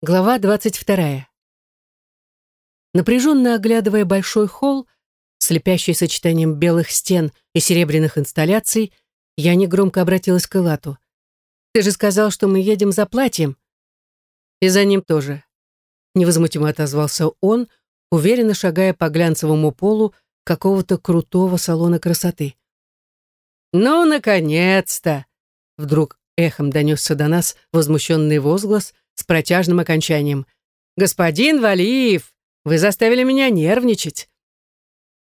Глава двадцать вторая. Напряженно оглядывая большой холл, слепящий сочетанием белых стен и серебряных инсталляций, я негромко обратилась к Элату. «Ты же сказал, что мы едем за платьем». «И за ним тоже», — невозмутимо отозвался он, уверенно шагая по глянцевому полу какого-то крутого салона красоты. «Ну, наконец-то!» Вдруг эхом донесся до нас возмущенный возглас — с протяжным окончанием. «Господин Валиев, вы заставили меня нервничать!»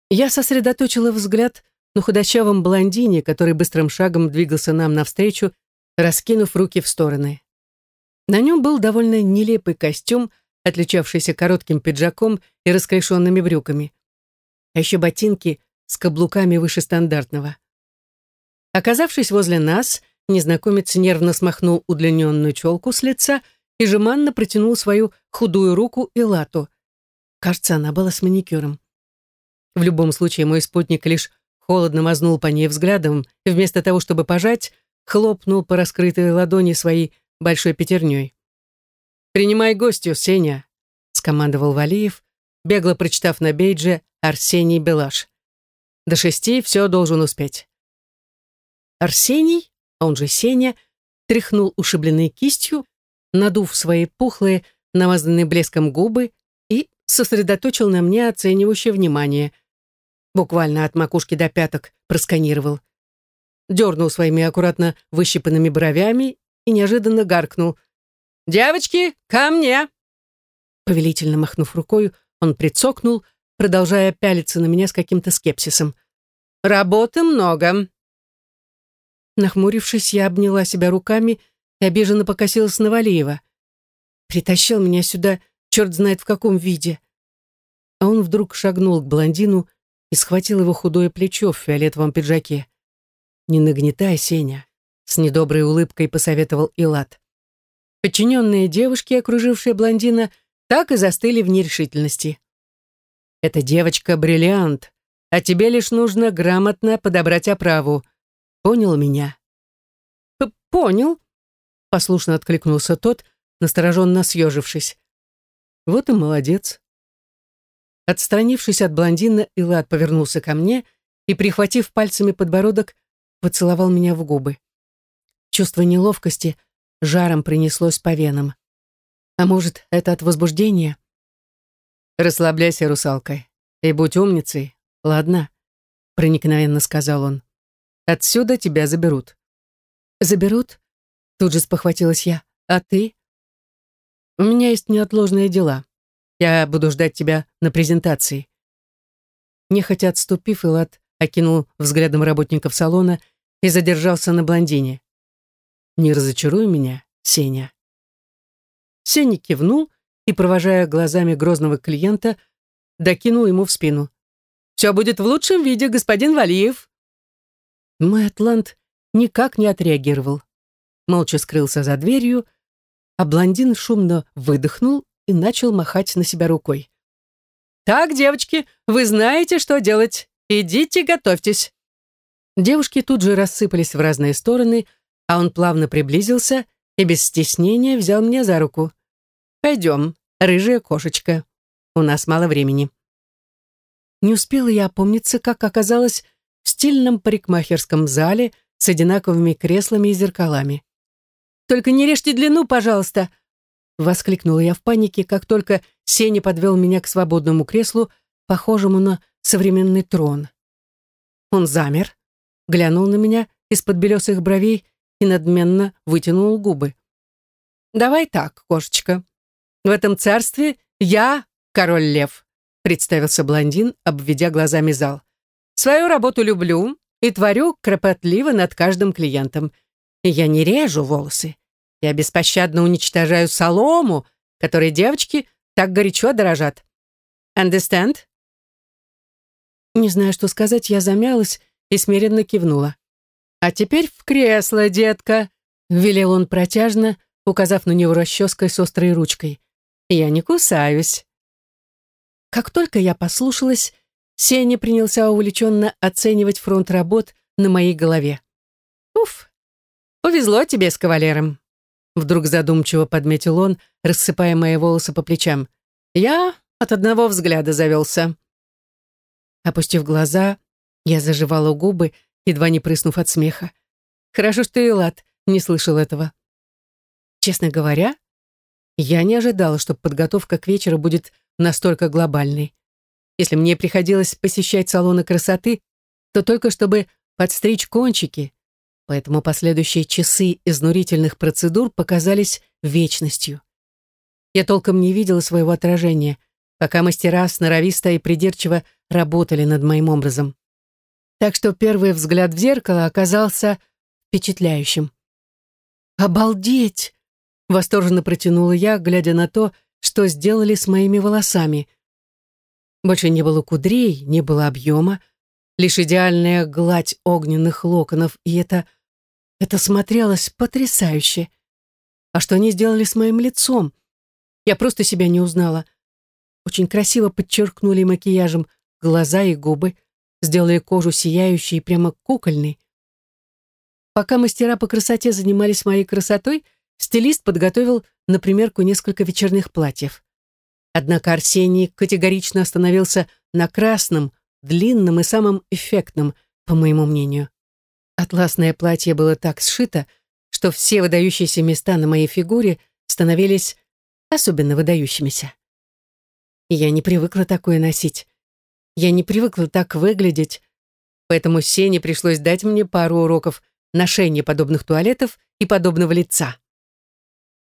Я сосредоточила взгляд на худощавом блондине, который быстрым шагом двигался нам навстречу, раскинув руки в стороны. На нем был довольно нелепый костюм, отличавшийся коротким пиджаком и расклешенными брюками. А еще ботинки с каблуками выше стандартного. Оказавшись возле нас, незнакомец нервно смахнул удлиненную челку с лица и жеманно протянул свою худую руку Илату. Кажется, она была с маникюром. В любом случае, мой спутник лишь холодно мазнул по ней взглядом и вместо того, чтобы пожать, хлопнул по раскрытой ладони своей большой пятерней. «Принимай гостю, Сеня», — скомандовал Валиев, бегло прочитав на бейдже «Арсений Белаш». «До шести все должен успеть». Арсений, он же Сеня, тряхнул ушибленной кистью надув свои пухлые, намазанные блеском губы, и сосредоточил на мне оценивающее внимание. Буквально от макушки до пяток просканировал. Дернул своими аккуратно выщипанными бровями и неожиданно гаркнул. «Девочки, ко мне!» Повелительно махнув рукой, он прицокнул, продолжая пялиться на меня с каким-то скепсисом. «Работы много». Нахмурившись, я обняла себя руками и обиженно покосилась на Валиева. Притащил меня сюда, черт знает в каком виде. А он вдруг шагнул к блондину и схватил его худое плечо в фиолетовом пиджаке. «Не нагнетай, Сеня», — с недоброй улыбкой посоветовал Илат. Подчиненные девушки, окружившие блондина, так и застыли в нерешительности. «Эта девочка — бриллиант, а тебе лишь нужно грамотно подобрать оправу. Понял меня?» П «Понял», Послушно откликнулся тот, настороженно съежившись. Вот и молодец. Отстранившись от блондина, Илад повернулся ко мне и, прихватив пальцами подбородок, поцеловал меня в губы. Чувство неловкости жаром принеслось по венам. А может, это от возбуждения? «Расслабляйся, русалка, и будь умницей, ладно?» проникновенно сказал он. «Отсюда тебя заберут». «Заберут?» Тут же спохватилась я. «А ты?» «У меня есть неотложные дела. Я буду ждать тебя на презентации». Нехотя отступив, Илат окинул взглядом работников салона и задержался на блондине. «Не разочаруй меня, Сеня». Сеня кивнул и, провожая глазами грозного клиента, докинул ему в спину. «Все будет в лучшем виде, господин Валиев». Мой атлант никак не отреагировал молча скрылся за дверью, а блондин шумно выдохнул и начал махать на себя рукой. «Так, девочки, вы знаете, что делать. Идите, готовьтесь». Девушки тут же рассыпались в разные стороны, а он плавно приблизился и без стеснения взял меня за руку. «Пойдем, рыжая кошечка. У нас мало времени». Не успела я опомниться, как оказалось в стильном парикмахерском зале с одинаковыми креслами и зеркалами. Только не режьте длину, пожалуйста!» Воскликнула я в панике, как только Сеня подвел меня к свободному креслу, похожему на современный трон. Он замер, глянул на меня из-под белесых бровей и надменно вытянул губы. «Давай так, кошечка. В этом царстве я король-лев», представился блондин, обведя глазами зал. «Свою работу люблю и творю кропотливо над каждым клиентом. Я не режу волосы, я беспощадно уничтожаю солому, которой девочки так горячо дорожат. Understand? Не знаю, что сказать, я замялась и смиренно кивнула. «А теперь в кресло, детка», — велел он протяжно, указав на него расческой с острой ручкой. «Я не кусаюсь». Как только я послушалась, Сеня принялся увлеченно оценивать фронт работ на моей голове. «Уф, повезло тебе с кавалером. вдруг задумчиво подметил он, рассыпая мои волосы по плечам. «Я от одного взгляда завелся». Опустив глаза, я заживала губы, едва не прыснув от смеха. Хорошо, что Элат не слышал этого. Честно говоря, я не ожидала, что подготовка к вечеру будет настолько глобальной. Если мне приходилось посещать салоны красоты, то только чтобы подстричь кончики, поэтому последующие часы изнурительных процедур показались вечностью. Я толком не видела своего отражения, пока мастера сноровисто и придирчиво работали над моим образом. Так что первый взгляд в зеркало оказался впечатляющим. «Обалдеть!» — восторженно протянула я, глядя на то, что сделали с моими волосами. Больше не было кудрей, не было объема, лишь идеальная гладь огненных локонов, и это... это смотрелось потрясающе. А что они сделали с моим лицом? Я просто себя не узнала. Очень красиво подчеркнули макияжем глаза и губы, сделали кожу сияющей и прямо кукольной. Пока мастера по красоте занимались моей красотой, стилист подготовил на примерку несколько вечерних платьев. Однако Арсений категорично остановился на красном, длинном и самом эффектном, по моему мнению. Атласное платье было так сшито, что все выдающиеся места на моей фигуре становились особенно выдающимися. Я не привыкла такое носить. Я не привыкла так выглядеть, поэтому Сене пришлось дать мне пару уроков ношения подобных туалетов и подобного лица.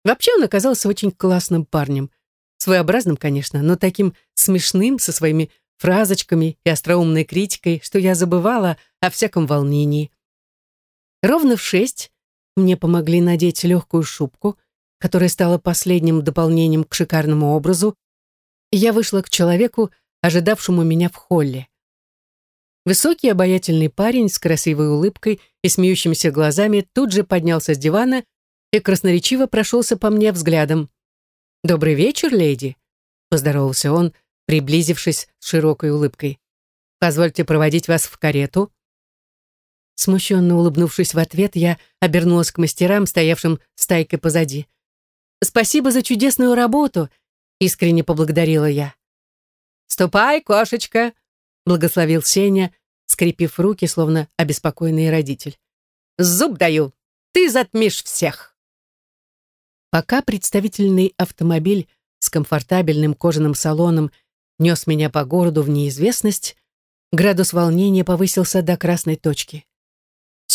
Вообще он оказался очень классным парнем. Своеобразным, конечно, но таким смешным, со своими фразочками и остроумной критикой, что я забывала о всяком волнении. Ровно в шесть мне помогли надеть легкую шубку, которая стала последним дополнением к шикарному образу, и я вышла к человеку, ожидавшему меня в холле. Высокий обаятельный парень с красивой улыбкой и смеющимися глазами тут же поднялся с дивана и красноречиво прошелся по мне взглядом. «Добрый вечер, леди», — поздоровался он, приблизившись с широкой улыбкой. «Позвольте проводить вас в карету». Смущенно улыбнувшись в ответ, я обернулась к мастерам, стоявшим стайкой позади. «Спасибо за чудесную работу», — искренне поблагодарила я. «Ступай, кошечка», — благословил Сеня, скрепив руки, словно обеспокоенный родитель. «Зуб даю, ты затмишь всех». Пока представительный автомобиль с комфортабельным кожаным салоном нес меня по городу в неизвестность, градус волнения повысился до красной точки.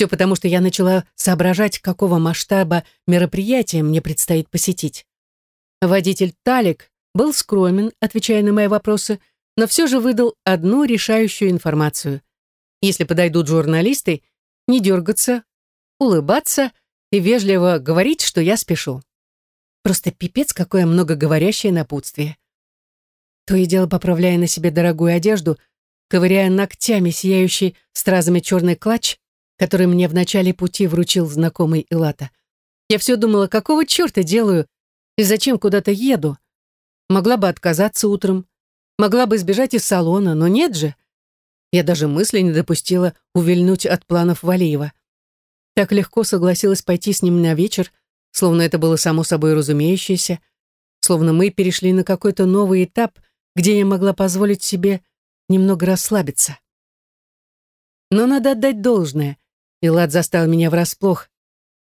Все потому, что я начала соображать, какого масштаба мероприятия мне предстоит посетить. Водитель Талик был скромен, отвечая на мои вопросы, но все же выдал одну решающую информацию. Если подойдут журналисты, не дергаться, улыбаться и вежливо говорить, что я спешу. Просто пипец, какое многоговорящее напутствие. То и дело поправляя на себе дорогую одежду, ковыряя ногтями сияющий стразами черный клатч, который мне в начале пути вручил знакомый Илата. Я все думала, какого черта делаю и зачем куда-то еду. Могла бы отказаться утром, могла бы сбежать из салона, но нет же. Я даже мысли не допустила увильнуть от планов Валиева. Так легко согласилась пойти с ним на вечер, словно это было само собой разумеющееся, словно мы перешли на какой-то новый этап, где я могла позволить себе немного расслабиться. Но надо отдать должное. Илад застал меня врасплох.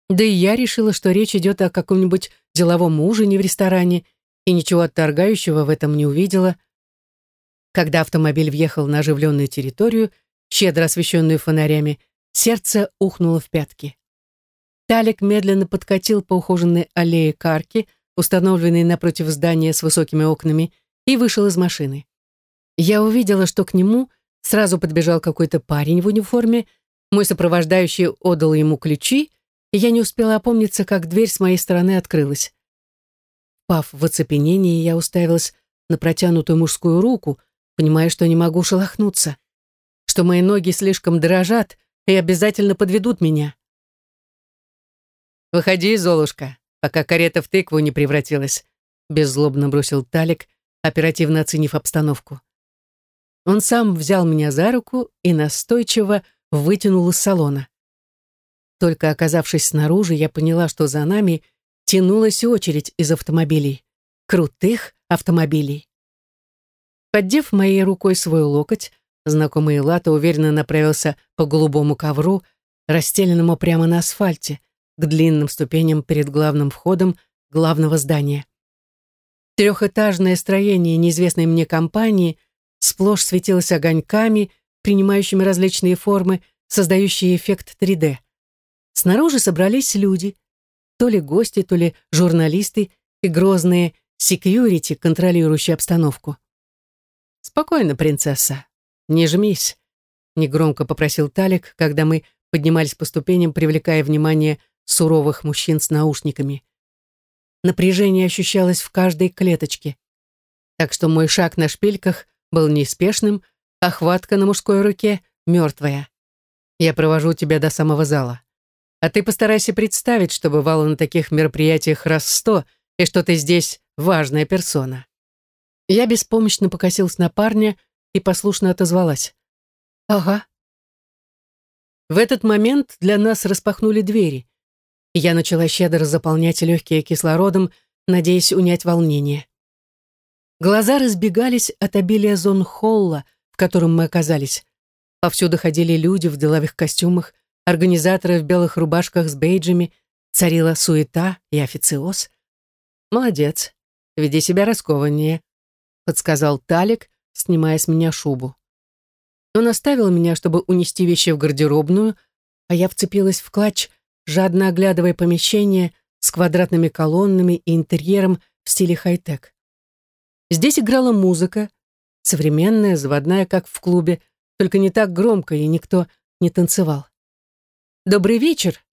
Да и я решила, что речь идет о каком-нибудь деловом ужине в ресторане, и ничего отторгающего в этом не увидела. Когда автомобиль въехал на оживленную территорию, щедро освещенную фонарями, сердце ухнуло в пятки. Талик медленно подкатил по ухоженной аллее карки, установленной напротив здания с высокими окнами, и вышел из машины. Я увидела, что к нему сразу подбежал какой-то парень в униформе, мой сопровождающий отдал ему ключи, и я не успела опомниться, как дверь с моей стороны открылась. Пав в оцепенении, я уставилась на протянутую мужскую руку, понимая, что не могу шелохнуться, что мои ноги слишком дрожат и обязательно подведут меня. «Выходи, Золушка, пока карета в тыкву не превратилась», беззлобно бросил Талик, оперативно оценив обстановку. Он сам взял меня за руку и настойчиво вытянул из салона. Только оказавшись снаружи, я поняла, что за нами тянулась очередь из автомобилей. Крутых автомобилей. Поддев моей рукой свой локоть, знакомый Лата уверенно направился по голубому ковру, расстеленному прямо на асфальте, к длинным ступеням перед главным входом главного здания. Трехэтажное строение неизвестной мне компании сплошь светилось огоньками, принимающими различные формы, создающие эффект 3D. Снаружи собрались люди, то ли гости, то ли журналисты и грозные секьюрити, контролирующие обстановку. «Спокойно, принцесса, не жмись», — негромко попросил Талик, когда мы поднимались по ступеням, привлекая внимание суровых мужчин с наушниками. Напряжение ощущалось в каждой клеточке. Так что мой шаг на шпильках был неспешным, а хватка на мужской руке мертвая. Я провожу тебя до самого зала. А ты постарайся представить, что бывало на таких мероприятиях раз сто, и что ты здесь важная персона. Я беспомощно покосилась на парня и послушно отозвалась. «Ага». В этот момент для нас распахнули двери я начала щедро заполнять легкие кислородом, надеясь унять волнение. Глаза разбегались от обилия зон холла, в котором мы оказались. Повсюду ходили люди в деловых костюмах, организаторы в белых рубашках с бейджами, царила суета и официоз. «Молодец, веди себя раскованнее», — подсказал Талик, снимая с меня шубу. Он оставил меня, чтобы унести вещи в гардеробную, а я вцепилась в клатч, жадно оглядывая помещение с квадратными колоннами и интерьером в стиле хай-тек. Здесь играла музыка, современная, заводная, как в клубе, только не так громко, и никто не танцевал. «Добрый вечер!»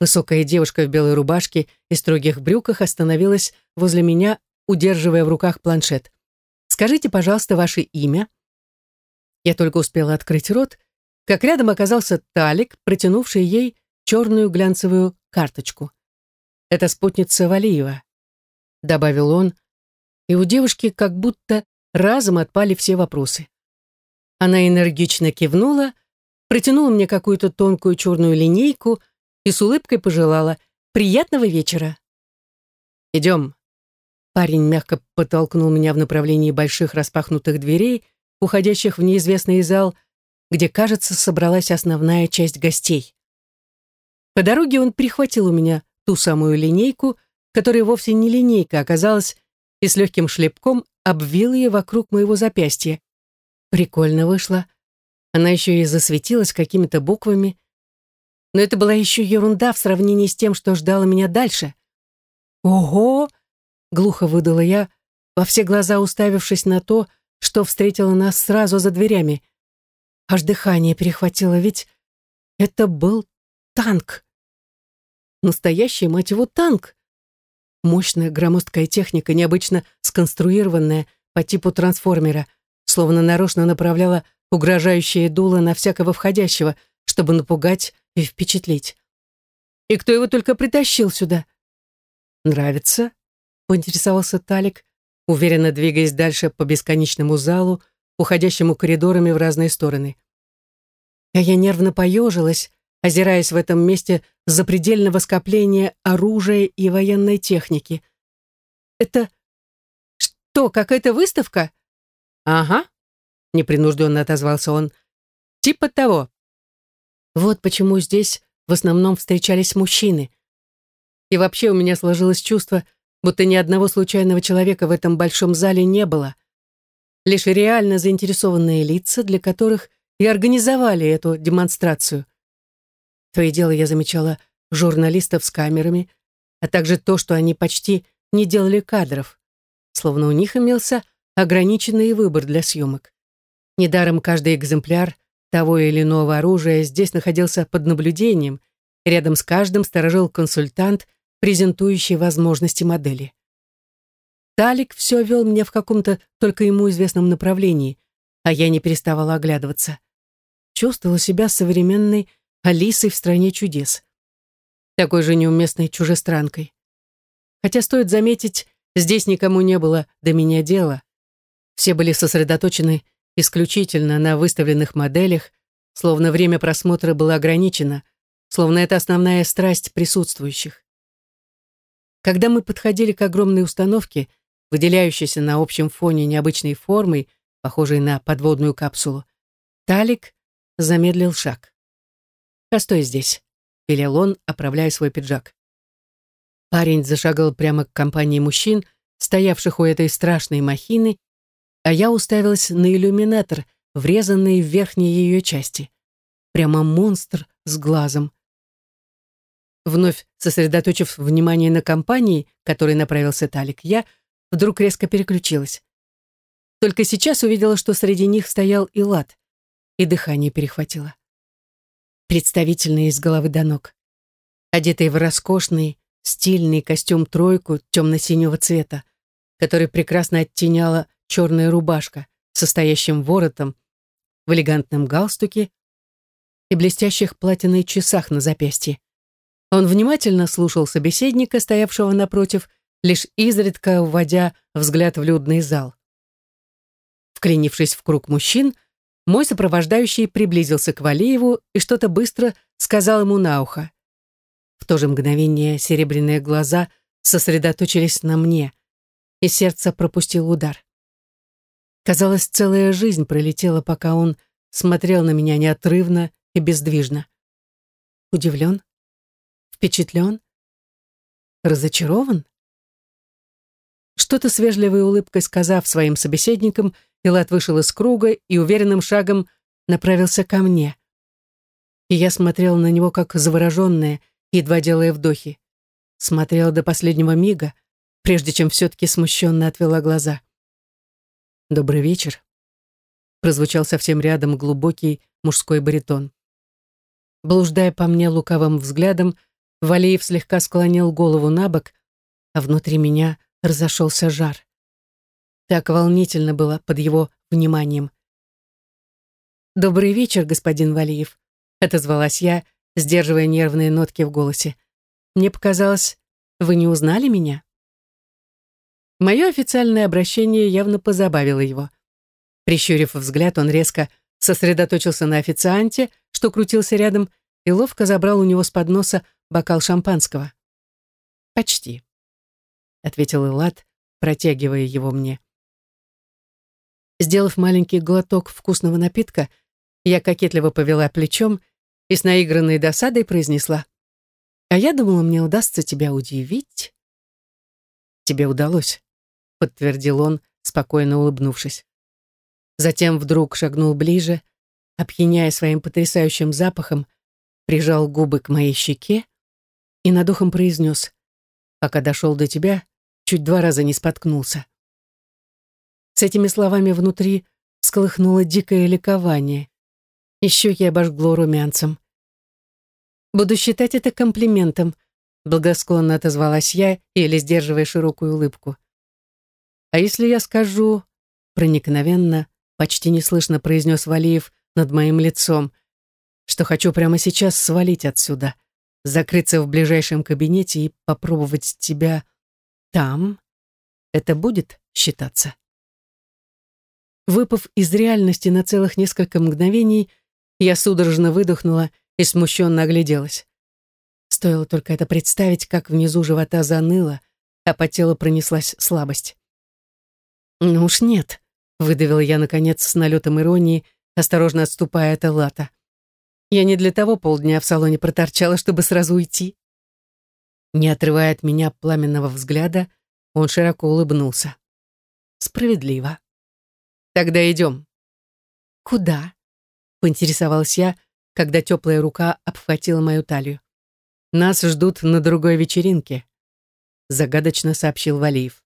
Высокая девушка в белой рубашке и строгих брюках остановилась возле меня, удерживая в руках планшет. «Скажите, пожалуйста, ваше имя?» Я только успела открыть рот, как рядом оказался Талик, протянувший ей черную глянцевую карточку. «Это спутница Валиева», — добавил он, и у девушки как будто разом отпали все вопросы. Она энергично кивнула, протянула мне какую-то тонкую черную линейку и с улыбкой пожелала «Приятного вечера!» «Идем!» Парень мягко подтолкнул меня в направлении больших распахнутых дверей, уходящих в неизвестный зал, где, кажется, собралась основная часть гостей. По дороге он прихватил у меня ту самую линейку, которая вовсе не линейка оказалась, и с легким шлепком обвил ее вокруг моего запястья. Прикольно вышло. Она еще и засветилась какими-то буквами. Но это была еще ерунда в сравнении с тем, что ждало меня дальше. «Ого!» — глухо выдала я, во все глаза уставившись на то, что встретило нас сразу за дверями. Аж дыхание перехватило, ведь это был танк. Настоящий, мать его, танк. Мощная громоздкая техника, необычно сконструированная по типу трансформера, словно нарочно направляла угрожающее дуло на всякого входящего, чтобы напугать и впечатлить. И кто его только притащил сюда? «Нравится?» — поинтересовался Талик, уверенно двигаясь дальше по бесконечному залу, уходящему коридорами в разные стороны. А я нервно поежилась, озираясь в этом месте запредельного скопления оружия и военной техники. «Это что, какая-то выставка?» «Ага», — непринужденно отозвался он. «Типа того». Вот почему здесь в основном встречались мужчины. И вообще у меня сложилось чувство, будто ни одного случайного человека в этом большом зале не было. Лишь реально заинтересованные лица, для которых и организовали эту демонстрацию. То и дело я замечала журналистов с камерами, а также то, что они почти не делали кадров, словно у них имелся ограниченный выбор для съемок. Недаром каждый экземпляр того или иного оружия здесь находился под наблюдением, рядом с каждым сторожил консультант, презентующий возможности модели. Талик все вел меня в каком-то только ему известном направлении, а я не переставала оглядываться. Чувствовала себя современной Алисой в «Стране чудес». Такой же неуместной чужестранкой. Хотя, стоит заметить, здесь никому не было до меня дела. Все были сосредоточены исключительно на выставленных моделях, словно время просмотра было ограничено, словно это основная страсть присутствующих. Когда мы подходили к огромной установке, выделяющейся на общем фоне необычной формой, похожей на подводную капсулу, Талик замедлил шаг. «Постой здесь», — велел он, оправляя свой пиджак. Парень зашагал прямо к компании мужчин, стоявших у этой страшной махины, а я уставилась на иллюминатор, врезанный в верхней ее части. Прямо монстр с глазом. Вновь сосредоточив внимание на компании, которой направился Талик, я вдруг резко переключилась. Только сейчас увидела, что среди них стоял Илат, и дыхание перехватило. Представительный из головы до ног. Одетый в роскошный, стильный костюм-тройку темно-синего цвета, который прекрасно оттеняла черная рубашка с состоящим воротом, в элегантном галстуке и блестящих платиной часах на запястье. Он внимательно слушал собеседника, стоявшего напротив, лишь изредка вводя взгляд в людный зал. Вклинившись в круг мужчин, мой сопровождающий приблизился к Валееву и что-то быстро сказал ему на ухо. В то же мгновение серебряные глаза сосредоточились на мне, и сердце пропустило удар. Казалось, целая жизнь пролетела, пока он смотрел на меня неотрывно и бездвижно. Удивлен? Впечатлен? Разочарован? Что-то с вежливой улыбкой сказав своим собеседникам, Пилат вышел из круга и уверенным шагом направился ко мне. И я смотрел на него как завороженная, едва делая вдохи. Смотрела до последнего мига, прежде чем все-таки смущенно отвела глаза. «Добрый вечер», — прозвучал совсем рядом глубокий мужской баритон. Блуждая по мне лукавым взглядом, Валеев слегка склонил голову на бок, а внутри меня разошелся жар. Так волнительно было под его вниманием. «Добрый вечер, господин Валиев», — отозвалась я, сдерживая нервные нотки в голосе. «Мне показалось, вы не узнали меня?» Мое официальное обращение явно позабавило его. Прищурив взгляд, он резко сосредоточился на официанте, что крутился рядом, и ловко забрал у него с подноса бокал шампанского. «Почти», — ответил Элат, протягивая его мне. Сделав маленький глоток вкусного напитка, я кокетливо повела плечом и с наигранной досадой произнесла. «А я думала, мне удастся тебя удивить». «Тебе удалось», — подтвердил он, спокойно улыбнувшись. Затем вдруг шагнул ближе, опьяняя своим потрясающим запахом, прижал губы к моей щеке и над ухом произнес, «Пока дошел до тебя, чуть два раза не споткнулся». С этими словами внутри всколыхнуло дикое ликование. И щеки обожгло румянцем. «Буду считать это комплиментом», — благосклонно отозвалась я, еле сдерживая широкую улыбку. «А если я скажу...» — проникновенно, почти неслышно произнес Валиев над моим лицом, что хочу прямо сейчас свалить отсюда, закрыться в ближайшем кабинете и попробовать тебя там, это будет считаться? Выпав из реальности на целых несколько мгновений, я судорожно выдохнула и смущенно огляделась. Стоило только это представить, как внизу живота заныло, а по телу пронеслась слабость. «Ну уж нет», — выдавила я, наконец, с налетом иронии, осторожно отступая от Эллата. «Я не для того полдня в салоне проторчала, чтобы сразу уйти». Не отрывая от меня пламенного взгляда, он широко улыбнулся. «Справедливо». Тогда идем. Куда? Поинтересовалась я, когда теплая рука обхватила мою талию. Нас ждут на другой вечеринке, загадочно сообщил Валиев.